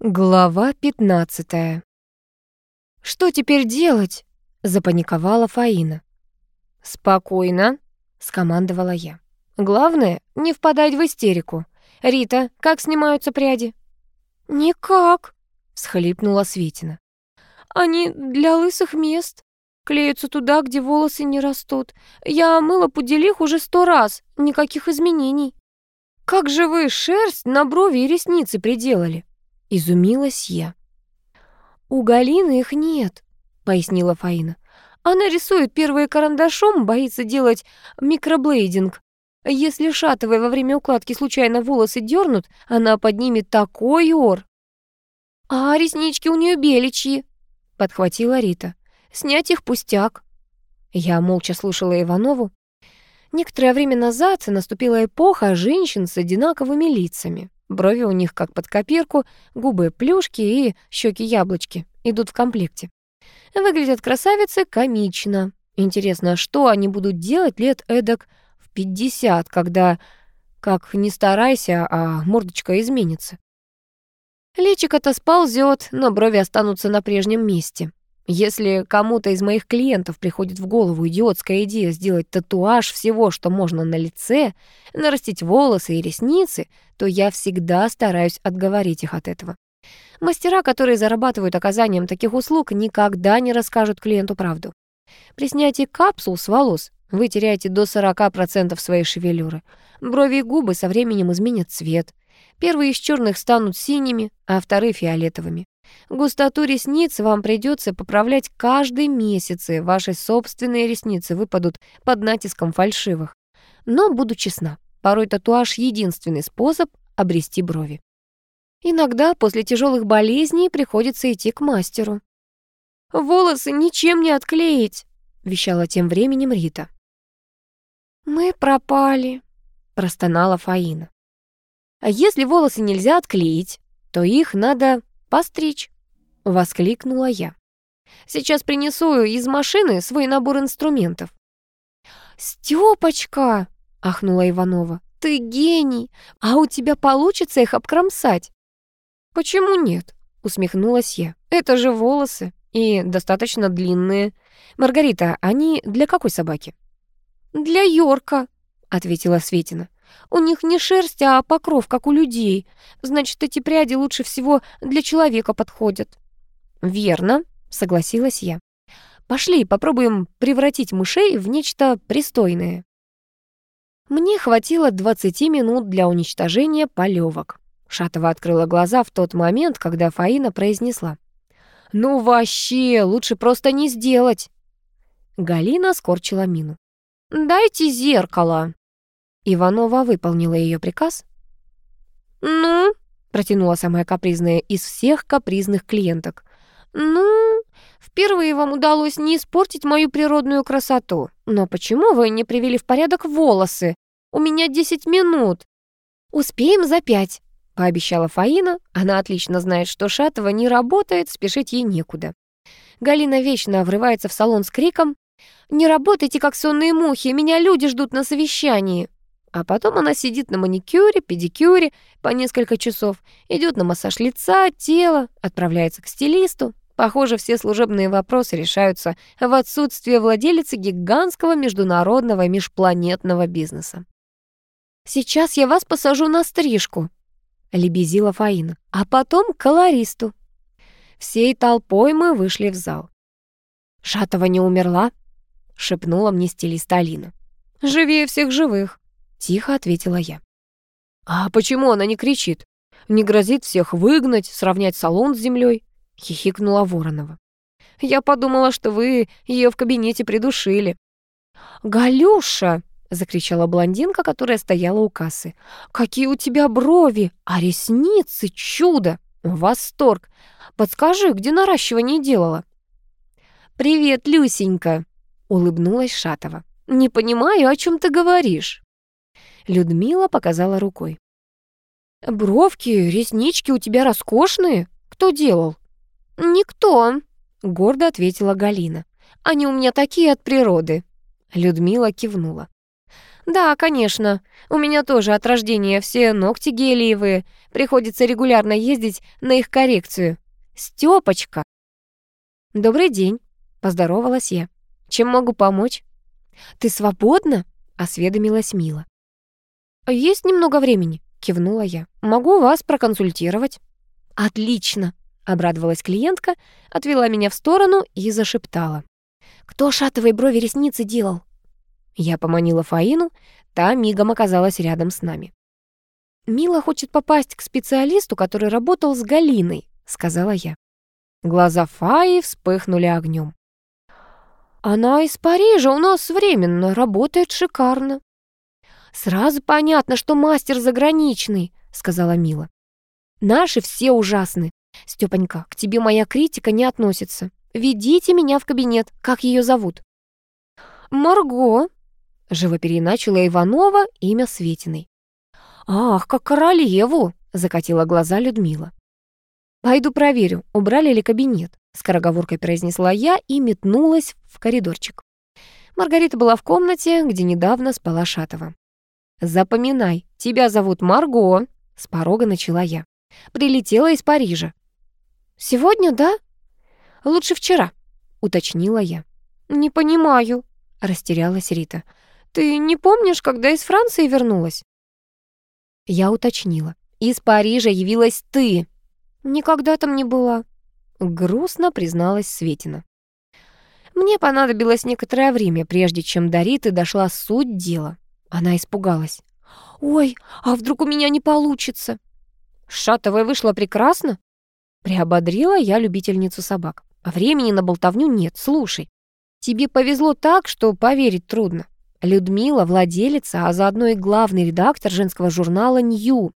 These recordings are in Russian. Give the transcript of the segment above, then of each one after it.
Глава 15. Что теперь делать? запаниковала Фаина. Спокойно, скомандовала я. Главное, не впадать в истерику. Рита, как снимаются пряди? Никак, всхлипнула Светина. Они для лысых мест. Клеются туда, где волосы не растут. Я мыла пуделих уже сто раз, никаких изменений. Как же вы шерсть на брови и ресницы приделали? Изумилась я. «У Галины их нет», — пояснила Фаина. «Она рисует первые карандашом, боится делать микроблейдинг. Если шатовой во время укладки случайно волосы дернут, она поднимет такой ор». «А реснички у нее беличьи», — подхватила Рита. «Снять их пустяк». Я молча слушала Иванову. Некоторое время назад наступила эпоха женщин с одинаковыми лицами. Брови у них как под копирку, губы плюшки и щеки яблочки идут в комплекте. Выглядят красавицы комично. Интересно, что они будут делать лет эдак в 50, когда, как не старайся, а мордочка изменится. Личико-то сползет, но брови останутся на прежнем месте. Если кому-то из моих клиентов приходит в голову идиотская идея сделать татуаж всего, что можно на лице, нарастить волосы и ресницы, то я всегда стараюсь отговорить их от этого. Мастера, которые зарабатывают оказанием таких услуг, никогда не расскажут клиенту правду. При снятии капсул с волос вы теряете до 40% своей шевелюры. Брови и губы со временем изменят цвет. Первые из черных станут синими, а вторые — фиолетовыми. Густоту ресниц вам придется поправлять каждый месяц, и ваши собственные ресницы выпадут под натиском фальшивых. Но буду честна, порой татуаж — единственный способ обрести брови. Иногда после тяжелых болезней приходится идти к мастеру. «Волосы ничем не отклеить», — вещала тем временем Рита. «Мы пропали», — простонала Фаина. «А если волосы нельзя отклеить, то их надо «Постричь!» — воскликнула я. «Сейчас принесу из машины свой набор инструментов». «Стёпочка!» — ахнула Иванова. «Ты гений! А у тебя получится их обкромсать?» «Почему нет?» — усмехнулась я. «Это же волосы и достаточно длинные. Маргарита, они для какой собаки?» «Для Йорка», — ответила Светина. У них не шерсть, а покров, как у людей. Значит, эти пряди лучше всего для человека подходят». «Верно», — согласилась я. «Пошли, попробуем превратить мышей в нечто пристойное». Мне хватило 20 минут для уничтожения полевок. Шатова открыла глаза в тот момент, когда Фаина произнесла. «Ну вообще, лучше просто не сделать!» Галина скорчила мину. «Дайте зеркало!» Иванова выполнила ее приказ. «Ну?» — протянула самая капризная из всех капризных клиенток. «Ну, впервые вам удалось не испортить мою природную красоту. Но почему вы не привели в порядок волосы? У меня десять минут». «Успеем за пять», — пообещала Фаина. Она отлично знает, что Шатова не работает, спешить ей некуда. Галина вечно врывается в салон с криком «Не работайте, как сонные мухи, меня люди ждут на совещании». А потом она сидит на маникюре, педикюре по несколько часов, идет на массаж лица, тела, отправляется к стилисту. Похоже, все служебные вопросы решаются в отсутствие владелицы гигантского международного межпланетного бизнеса. «Сейчас я вас посажу на стрижку», — лебезила Фаина, «а потом к колористу». Всей толпой мы вышли в зал. «Шатова не умерла?» — шепнула мне стилист Алина. «Живее всех живых», Тихо ответила я. «А почему она не кричит? Не грозит всех выгнать, сравнять салон с землей?» Хихикнула Воронова. «Я подумала, что вы ее в кабинете придушили». «Галюша!» — закричала блондинка, которая стояла у кассы. «Какие у тебя брови! А ресницы! Чудо! Восторг! Подскажи, где наращивание делала?» «Привет, Люсенька!» — улыбнулась Шатова. «Не понимаю, о чем ты говоришь». Людмила показала рукой. «Бровки, реснички у тебя роскошные. Кто делал?» «Никто», — гордо ответила Галина. «Они у меня такие от природы». Людмила кивнула. «Да, конечно. У меня тоже от рождения все ногти гелиевые. Приходится регулярно ездить на их коррекцию. Стёпочка!» «Добрый день», — поздоровалась я. «Чем могу помочь?» «Ты свободна?» — осведомилась Мила. «Есть немного времени», — кивнула я. «Могу вас проконсультировать». «Отлично», — обрадовалась клиентка, отвела меня в сторону и зашептала. «Кто шатовые брови ресницы делал?» Я поманила Фаину, та мигом оказалась рядом с нами. «Мила хочет попасть к специалисту, который работал с Галиной», — сказала я. Глаза Фаи вспыхнули огнем. «Она из Парижа, у нас временно, работает шикарно». «Сразу понятно, что мастер заграничный», — сказала Мила. «Наши все ужасны. Стёпанька, к тебе моя критика не относится. Ведите меня в кабинет. Как ее зовут?» «Марго», Живо переначала Иванова имя Светиной. «Ах, как королеву!» — закатила глаза Людмила. «Пойду проверю, убрали ли кабинет», — скороговоркой произнесла я и метнулась в коридорчик. Маргарита была в комнате, где недавно спала Шатова. «Запоминай, тебя зовут Марго», — с порога начала я. «Прилетела из Парижа». «Сегодня, да?» «Лучше вчера», — уточнила я. «Не понимаю», — растерялась Рита. Ты не помнишь, когда из Франции вернулась?» Я уточнила. «Из Парижа явилась ты!» «Никогда там не была», — грустно призналась Светина. Мне понадобилось некоторое время, прежде чем до Риты дошла суть дела. Она испугалась. «Ой, а вдруг у меня не получится?» «Шатовая вышла прекрасно?» Приободрила я любительницу собак. «Времени на болтовню нет, слушай. Тебе повезло так, что поверить трудно. Людмила — владелица, а заодно и главный редактор женского журнала «Нью».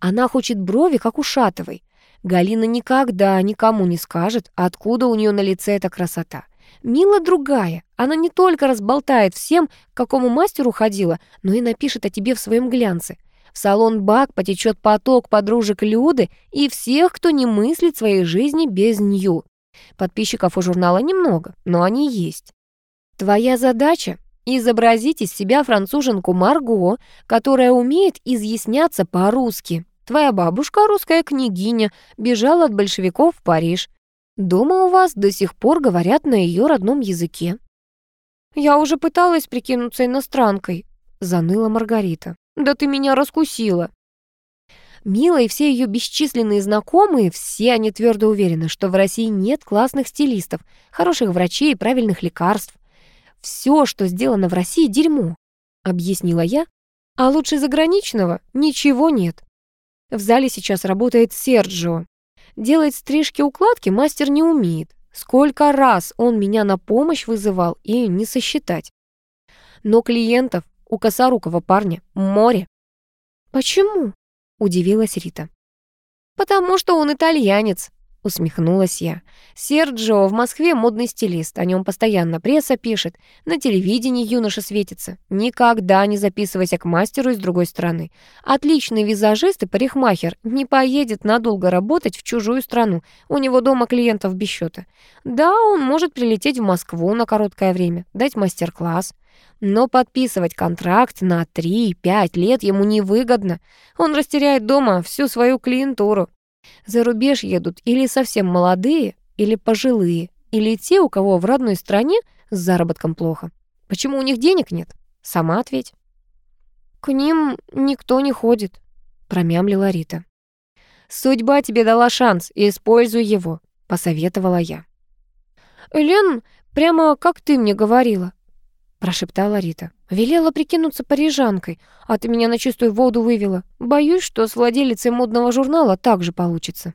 Она хочет брови, как у Шатовой. Галина никогда никому не скажет, откуда у нее на лице эта красота. Мила другая. Она не только разболтает всем, к какому мастеру ходила, но и напишет о тебе в своем глянце. В салон Бак потечет поток подружек Люды и всех, кто не мыслит своей жизни без Нью. Подписчиков у журнала немного, но они есть. Твоя задача Изобразить из себя француженку Марго, которая умеет изъясняться по-русски. Твоя бабушка, русская княгиня, бежала от большевиков в Париж. Дома у вас до сих пор говорят на ее родном языке. «Я уже пыталась прикинуться иностранкой», — заныла Маргарита. «Да ты меня раскусила». Мила и все ее бесчисленные знакомые, все они твердо уверены, что в России нет классных стилистов, хороших врачей и правильных лекарств. Все, что сделано в России, дерьмо», — объяснила я. «А лучше заграничного ничего нет. В зале сейчас работает Серджио. Делать стрижки-укладки мастер не умеет. Сколько раз он меня на помощь вызывал и не сосчитать. Но клиентов у косорукого парня море. «Почему?» — удивилась Рита. «Потому что он итальянец», Усмехнулась я. Серджио в Москве модный стилист, о нем постоянно пресса пишет, на телевидении юноша светится. Никогда не записывайся к мастеру из другой страны. Отличный визажист и парикмахер не поедет надолго работать в чужую страну, у него дома клиентов без счета. Да, он может прилететь в Москву на короткое время, дать мастер-класс. Но подписывать контракт на 3-5 лет ему невыгодно. Он растеряет дома всю свою клиентуру. За рубеж едут или совсем молодые, или пожилые, или те, у кого в родной стране с заработком плохо. Почему у них денег нет? Сама ответь. «К ним никто не ходит», — промямлила Рита. «Судьба тебе дала шанс, используй его», — посоветовала я. «Лен, прямо как ты мне говорила», — прошептала Рита. «Велела прикинуться парижанкой, а ты меня на чистую воду вывела. Боюсь, что с владелицей модного журнала так же получится».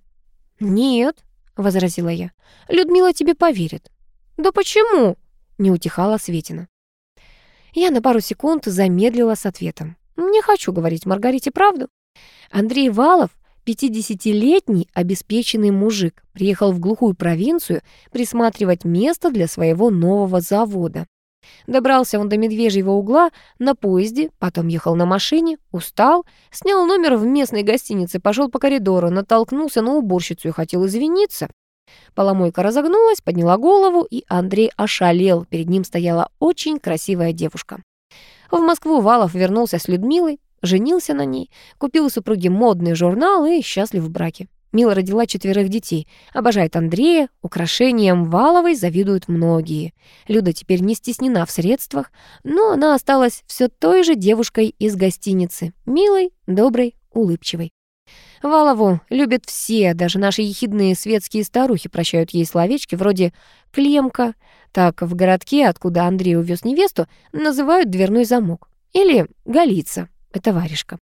«Нет», — возразила я, — «Людмила тебе поверит». «Да почему?» — не утихала Светина. Я на пару секунд замедлила с ответом. «Не хочу говорить Маргарите правду». Андрей Валов, 50-летний обеспеченный мужик, приехал в глухую провинцию присматривать место для своего нового завода. Добрался он до Медвежьего угла на поезде, потом ехал на машине, устал, снял номер в местной гостинице, пошел по коридору, натолкнулся на уборщицу и хотел извиниться. Поломойка разогнулась, подняла голову, и Андрей ошалел. Перед ним стояла очень красивая девушка. В Москву Валов вернулся с Людмилой, женился на ней, купил супруге модный журнал и счастлив в браке. Мила родила четверых детей, обожает Андрея, украшением Валовой завидуют многие. Люда теперь не стеснена в средствах, но она осталась все той же девушкой из гостиницы, милой, доброй, улыбчивой. Валову любят все, даже наши ехидные светские старухи прощают ей словечки вроде «клемка». Так в городке, откуда Андрей увез невесту, называют дверной замок. Или «голица» — это варежка.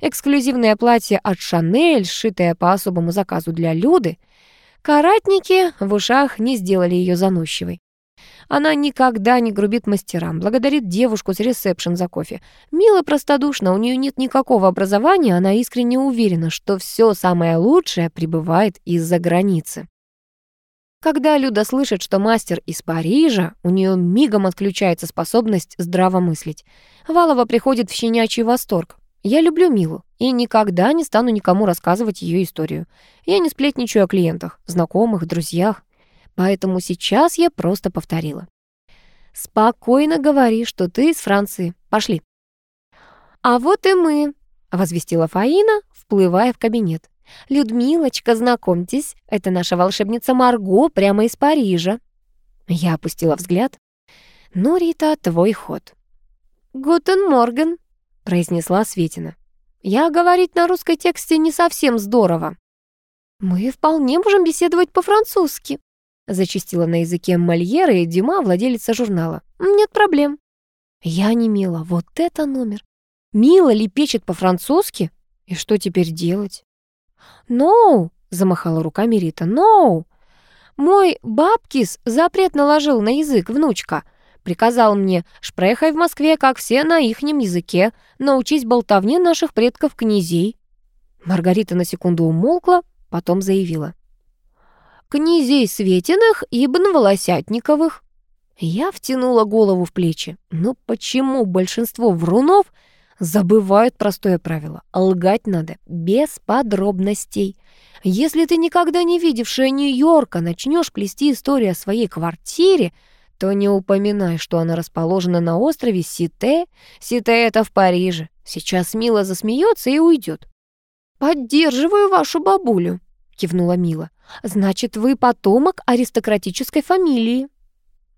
Эксклюзивное платье от Шанель, сшитое по особому заказу для Люды. Каратники в ушах не сделали ее заносчивой. Она никогда не грубит мастерам, благодарит девушку с ресепшн за кофе. Мило простодушно, у нее нет никакого образования, она искренне уверена, что все самое лучшее прибывает из-за границы. Когда Люда слышит, что мастер из Парижа, у нее мигом отключается способность здраво мыслить. Валова приходит в щенячий восторг. Я люблю Милу и никогда не стану никому рассказывать ее историю. Я не сплетничаю о клиентах, знакомых, друзьях. Поэтому сейчас я просто повторила. «Спокойно говори, что ты из Франции. Пошли». «А вот и мы», — возвестила Фаина, вплывая в кабинет. «Людмилочка, знакомьтесь, это наша волшебница Марго прямо из Парижа». Я опустила взгляд. «Ну, Рита, твой ход». «Guten Morgen», произнесла Светина. «Я говорить на русской тексте не совсем здорово». «Мы вполне можем беседовать по-французски», зачастила на языке Мольера и Дюма, владелица журнала. «Нет проблем». Я онемела, вот это номер. Мила лепечет по-французски? И что теперь делать? «Ноу!» no, — замахала руками Рита. «Ноу! No. Мой бабкис запрет наложил на язык, внучка. Приказал мне, шпрехай в Москве, как все на ихнем языке, научись болтовне наших предков-князей». Маргарита на секунду умолкла, потом заявила. «Князей Светиных ибн Волосятниковых». Я втянула голову в плечи. Ну почему большинство врунов забывают простое правило? Лгать надо без подробностей. Если ты никогда не видевшая Нью-Йорка начнешь плести историю о своей квартире, то не упоминай, что она расположена на острове Сите. Сите — это в Париже. Сейчас Мила засмеется и уйдет. «Поддерживаю вашу бабулю», — кивнула Мила. «Значит, вы потомок аристократической фамилии».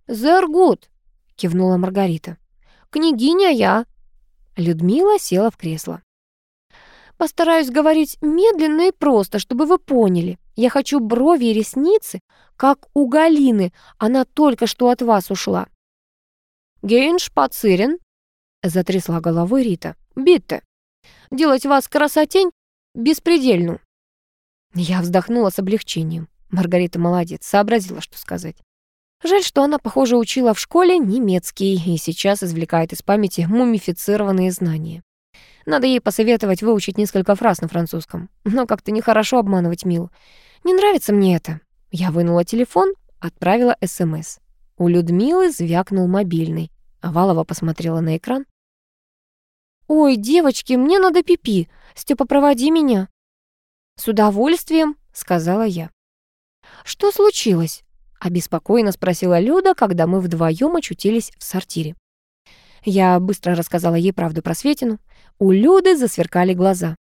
«Зергут», — кивнула Маргарита. «Княгиня я». Людмила села в кресло. «Постараюсь говорить медленно и просто, чтобы вы поняли. Я хочу брови и ресницы, как у Галины. Она только что от вас ушла». «Гейнш Пацирин», — затрясла головой Рита. «Битте. Делать вас красотень беспредельну». Я вздохнула с облегчением. Маргарита молодец, сообразила, что сказать. Жаль, что она, похоже, учила в школе немецкий и сейчас извлекает из памяти мумифицированные знания. Надо ей посоветовать выучить несколько фраз на французском. Но как-то нехорошо обманывать Милу. Не нравится мне это. Я вынула телефон, отправила СМС. У Людмилы звякнул мобильный. Авалова посмотрела на экран. «Ой, девочки, мне надо пипи. -пи. Степа, проводи меня». «С удовольствием», — сказала я. «Что случилось?» — обеспокоенно спросила Люда, когда мы вдвоем очутились в сортире. Я быстро рассказала ей правду про Светину. У Люды засверкали глаза.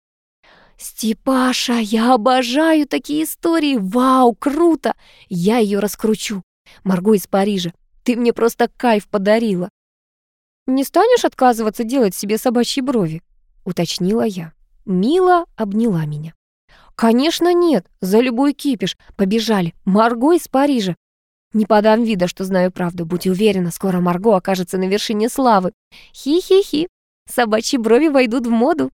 «Степаша, я обожаю такие истории! Вау, круто! Я ее раскручу! Марго из Парижа, ты мне просто кайф подарила!» «Не станешь отказываться делать себе собачьи брови?» — уточнила я. Мила обняла меня. «Конечно нет, за любой кипиш. Побежали. Марго из Парижа. Не подам вида, что знаю правду. Будь уверена, скоро Марго окажется на вершине славы. Хи-хи-хи. Собачьи брови войдут в моду.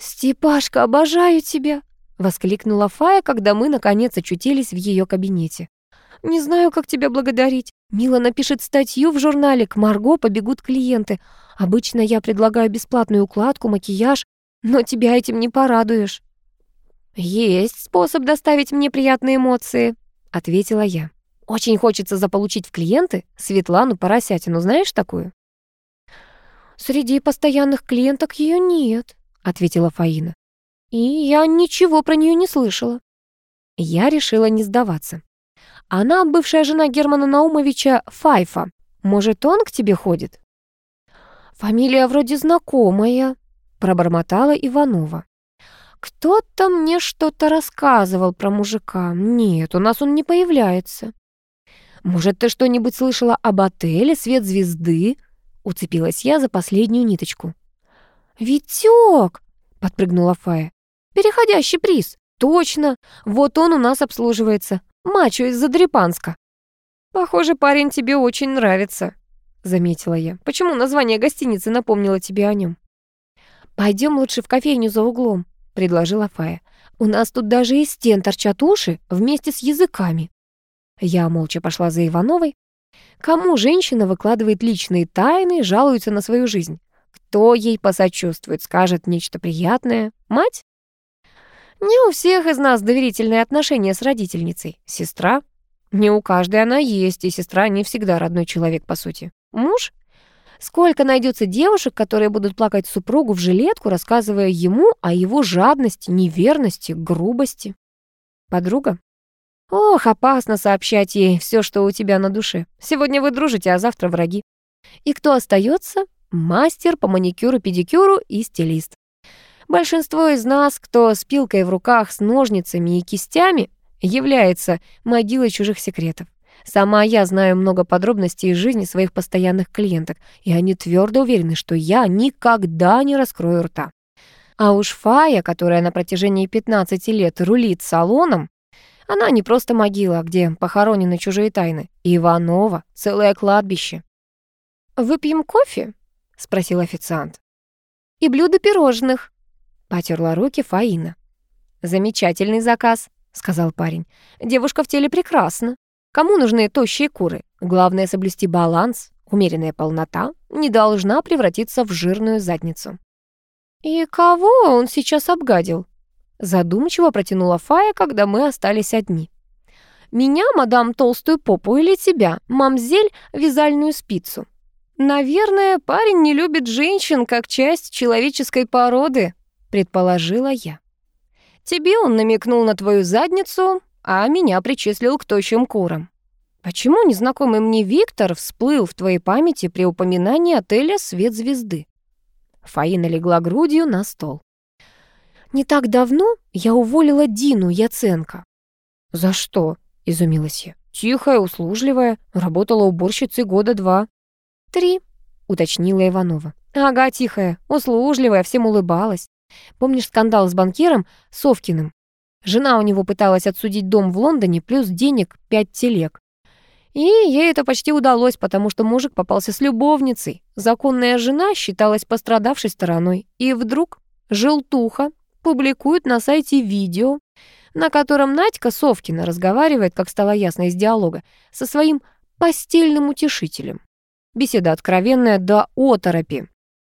«Степашка, обожаю тебя!» — воскликнула Фая, когда мы, наконец, очутились в ее кабинете. «Не знаю, как тебя благодарить. Мила напишет статью в журнале, к Марго побегут клиенты. Обычно я предлагаю бесплатную укладку, макияж, но тебя этим не порадуешь». «Есть способ доставить мне приятные эмоции», — ответила я. «Очень хочется заполучить в клиенты Светлану Поросятину. Знаешь такую?» «Среди постоянных клиенток ее нет», — ответила Фаина. «И я ничего про нее не слышала». Я решила не сдаваться. «Она бывшая жена Германа Наумовича Файфа. Может, он к тебе ходит?» «Фамилия вроде знакомая», — пробормотала Иванова. «Кто-то мне что-то рассказывал про мужика. Нет, у нас он не появляется». «Может, ты что-нибудь слышала об отеле «Свет звезды»?» Уцепилась я за последнюю ниточку. «Витёк!» — подпрыгнула Фая. «Переходящий приз! Точно! Вот он у нас обслуживается. Мачо из Задрепанска». «Похоже, парень тебе очень нравится», — заметила я. «Почему название гостиницы напомнило тебе о нем?» «Пойдем лучше в кофейню за углом», — предложила Фая. «У нас тут даже из стен торчат уши вместе с языками». Я молча пошла за Ивановой. Кому женщина выкладывает личные тайны, жалуется на свою жизнь? Кто ей посочувствует, скажет нечто приятное? Мать? Не у всех из нас доверительные отношения с родительницей. Сестра? Не у каждой она есть, и сестра не всегда родной человек, по сути. Муж? Сколько найдется девушек, которые будут плакать супругу в жилетку, рассказывая ему о его жадности, неверности, грубости? Подруга? Ох, опасно сообщать ей все, что у тебя на душе. Сегодня вы дружите, а завтра враги. И кто остается? Мастер по маникюру-педикюру и стилист. Большинство из нас, кто с пилкой в руках, с ножницами и кистями, является могилой чужих секретов. Сама я знаю много подробностей из жизни своих постоянных клиенток, и они твердо уверены, что я никогда не раскрою рта. А уж Фая, которая на протяжении 15 лет рулит салоном, она не просто могила, где похоронены чужие тайны. Иванова — целое кладбище. «Выпьем кофе?» — спросил официант. «И блюдо пирожных», — потерла руки Фаина. «Замечательный заказ», — сказал парень. «Девушка в теле прекрасна. Кому нужны тощие куры? Главное — соблюсти баланс. Умеренная полнота не должна превратиться в жирную задницу». «И кого он сейчас обгадил?» Задумчиво протянула Фая, когда мы остались одни. «Меня, мадам, толстую попу или тебя, мамзель, вязальную спицу?» «Наверное, парень не любит женщин как часть человеческой породы», предположила я. «Тебе он намекнул на твою задницу, а меня причислил к тощим курам. Почему незнакомый мне Виктор всплыл в твоей памяти при упоминании отеля «Свет звезды»?» Фаина легла грудью на стол. Не так давно я уволила Дину Яценко». «За что?» — изумилась я. «Тихая, услужливая, работала уборщицей года два». «Три», — уточнила Иванова. «Ага, тихая, услужливая, всем улыбалась. Помнишь скандал с банкиром Совкиным? Жена у него пыталась отсудить дом в Лондоне плюс денег пять телег. И ей это почти удалось, потому что мужик попался с любовницей. Законная жена считалась пострадавшей стороной. И вдруг желтуха публикуют на сайте видео, на котором Надька Совкина разговаривает, как стало ясно из диалога, со своим постельным утешителем. Беседа откровенная до оторопи.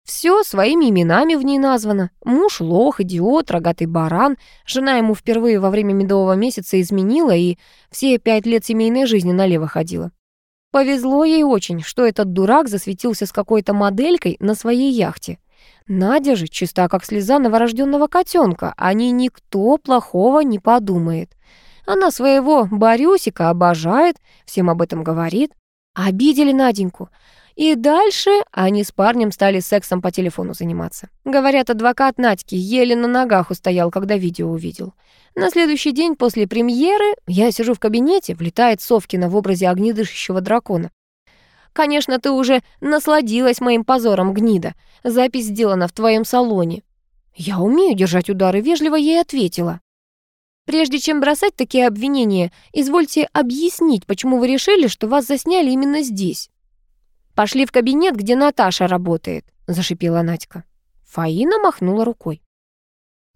Все своими именами в ней названо. Муж лох, идиот, рогатый баран. Жена ему впервые во время медового месяца изменила и все пять лет семейной жизни налево ходила. Повезло ей очень, что этот дурак засветился с какой-то моделькой на своей яхте. Надя же чиста, как слеза новорожденного котенка, о ней никто плохого не подумает. Она своего Борюсика обожает, всем об этом говорит. Обидели Наденьку. И дальше они с парнем стали сексом по телефону заниматься. Говорят, адвокат Надьки еле на ногах устоял, когда видео увидел. На следующий день после премьеры я сижу в кабинете, влетает Совкина в образе огнедышащего дракона. Конечно, ты уже насладилась моим позором, гнида. Запись сделана в твоем салоне». «Я умею держать удары», — вежливо ей ответила. «Прежде чем бросать такие обвинения, извольте объяснить, почему вы решили, что вас засняли именно здесь». «Пошли в кабинет, где Наташа работает», — зашипела Надька. Фаина махнула рукой.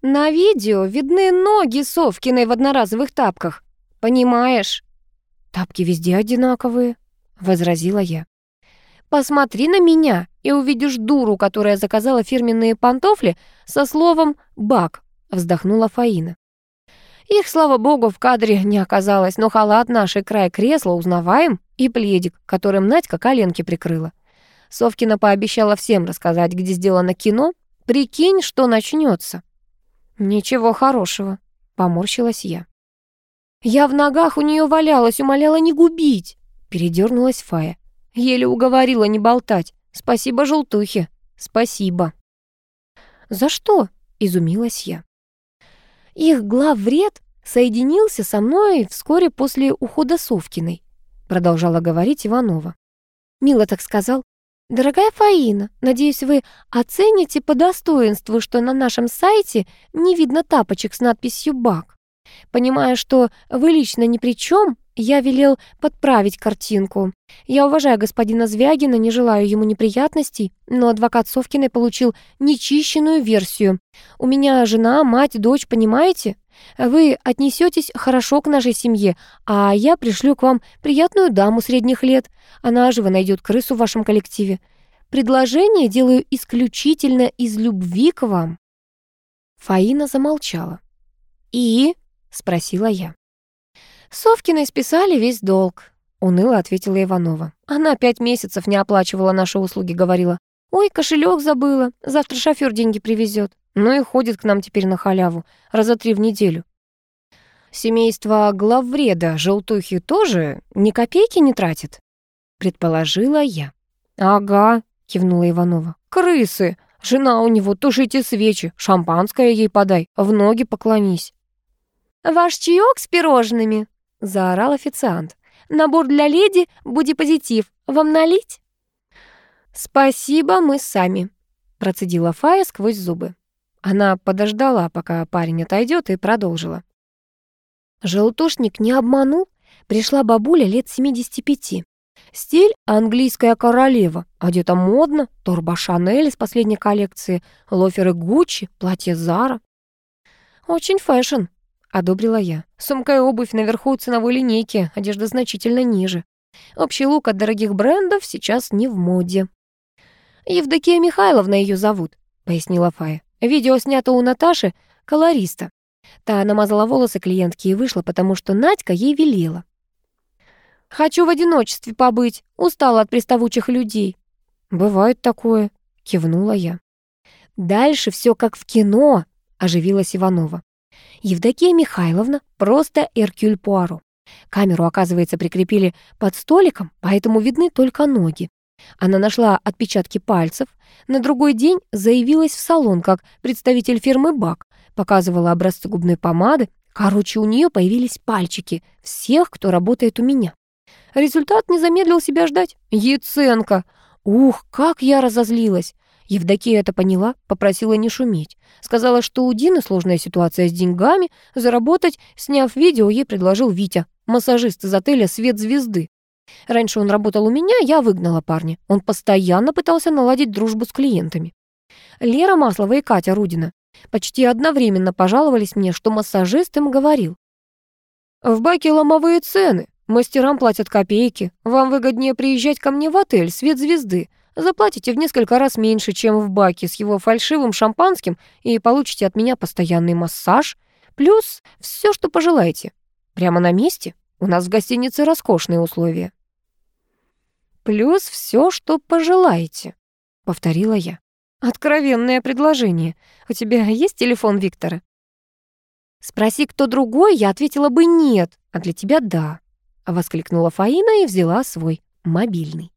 «На видео видны ноги Совкиной в одноразовых тапках. Понимаешь?» «Тапки везде одинаковые», — возразила я. Посмотри на меня и увидишь дуру, которая заказала фирменные пантофли со словом «бак», вздохнула Фаина. Их, слава богу, в кадре не оказалось, но халат нашей край кресла узнаваем и пледик, которым Надька коленки прикрыла. Совкина пообещала всем рассказать, где сделано кино. Прикинь, что начнется. Ничего хорошего, поморщилась я. Я в ногах у нее валялась, умоляла не губить. Передернулась Фая. Еле уговорила не болтать. Спасибо желтухе. спасибо». «За что?» — изумилась я. «Их главвред соединился со мной вскоре после ухода Совкиной», — продолжала говорить Иванова. Мило так сказал. «Дорогая Фаина, надеюсь, вы оцените по достоинству, что на нашем сайте не видно тапочек с надписью «БАК». Понимая, что вы лично ни при чем, я велел подправить картинку. Я уважаю господина Звягина, не желаю ему неприятностей, но адвокат Совкиной получил нечищенную версию. У меня жена, мать, дочь, понимаете? Вы отнесетесь хорошо к нашей семье, а я пришлю к вам приятную даму средних лет. Она живо найдет крысу в вашем коллективе. Предложение делаю исключительно из любви к вам». Фаина замолчала. «И?» — спросила я. «Совкиной списали весь долг», — уныло ответила Иванова. «Она пять месяцев не оплачивала наши услуги, говорила. Ой, кошелек забыла, завтра шофер деньги привезет. Ну и ходит к нам теперь на халяву, раза три в неделю». «Семейство главвреда желтухи тоже ни копейки не тратит?» — предположила я. «Ага», — кивнула Иванова. «Крысы! Жена у него, тушите свечи, шампанское ей подай, в ноги поклонись». «Ваш чаек с пирожными?» Заорал официант. «Набор для леди, буди позитив. Вам налить?» «Спасибо, мы сами», — процедила Фая сквозь зубы. Она подождала, пока парень отойдет, и продолжила. Желтушник не обманул. Пришла бабуля лет 75. Стиль английская королева. Одета модно, торба Шанель из последней коллекции, лоферы Гуччи, платье Зара. Очень fashion, одобрила я. Сумка и обувь наверху ценовой линейки, одежда значительно ниже. Общий лук от дорогих брендов сейчас не в моде. «Евдокия Михайловна ее зовут», — пояснила Фая. «Видео снято у Наташи, колориста. Та намазала волосы клиентки и вышла, потому что Надька ей велела. «Хочу в одиночестве побыть, устала от приставучих людей». «Бывает такое», — кивнула я. «Дальше все как в кино», — оживилась Иванова. Евдокия Михайловна просто Эркюль Пуаро. Камеру, оказывается, прикрепили под столиком, поэтому видны только ноги. Она нашла отпечатки пальцев. На другой день заявилась в салон как представитель фирмы «Бак», показывала образцы губной помады. Короче, у нее появились пальчики всех, кто работает у меня. Результат не замедлил себя ждать. Яценко! Ух, как я разозлилась! Евдокия это поняла, попросила не шуметь. Сказала, что у Дины сложная ситуация с деньгами, заработать, сняв видео, ей предложил Витя, массажист из отеля «Свет звезды». Раньше он работал у меня, я выгнала парня. Он постоянно пытался наладить дружбу с клиентами. Лера Маслова и Катя Рудина почти одновременно пожаловались мне, что массажист им говорил. «В баке ломовые цены, мастерам платят копейки, вам выгоднее приезжать ко мне в отель «Свет звезды», Заплатите в несколько раз меньше, чем в баке с его фальшивым шампанским и получите от меня постоянный массаж, плюс все, что пожелаете. Прямо на месте. У нас в гостинице роскошные условия. Плюс все, что пожелаете, повторила я. Откровенное предложение. У тебя есть телефон Виктора? Спроси кто другой, я ответила бы нет, а для тебя да, воскликнула Фаина и взяла свой мобильный.